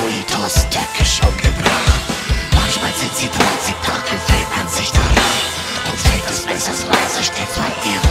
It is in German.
Burritos türkisch umgebracht. Manchmal sind sie braun, sie packen, fällt man sich daran. Und fällt es besser, reise stets bei ihr.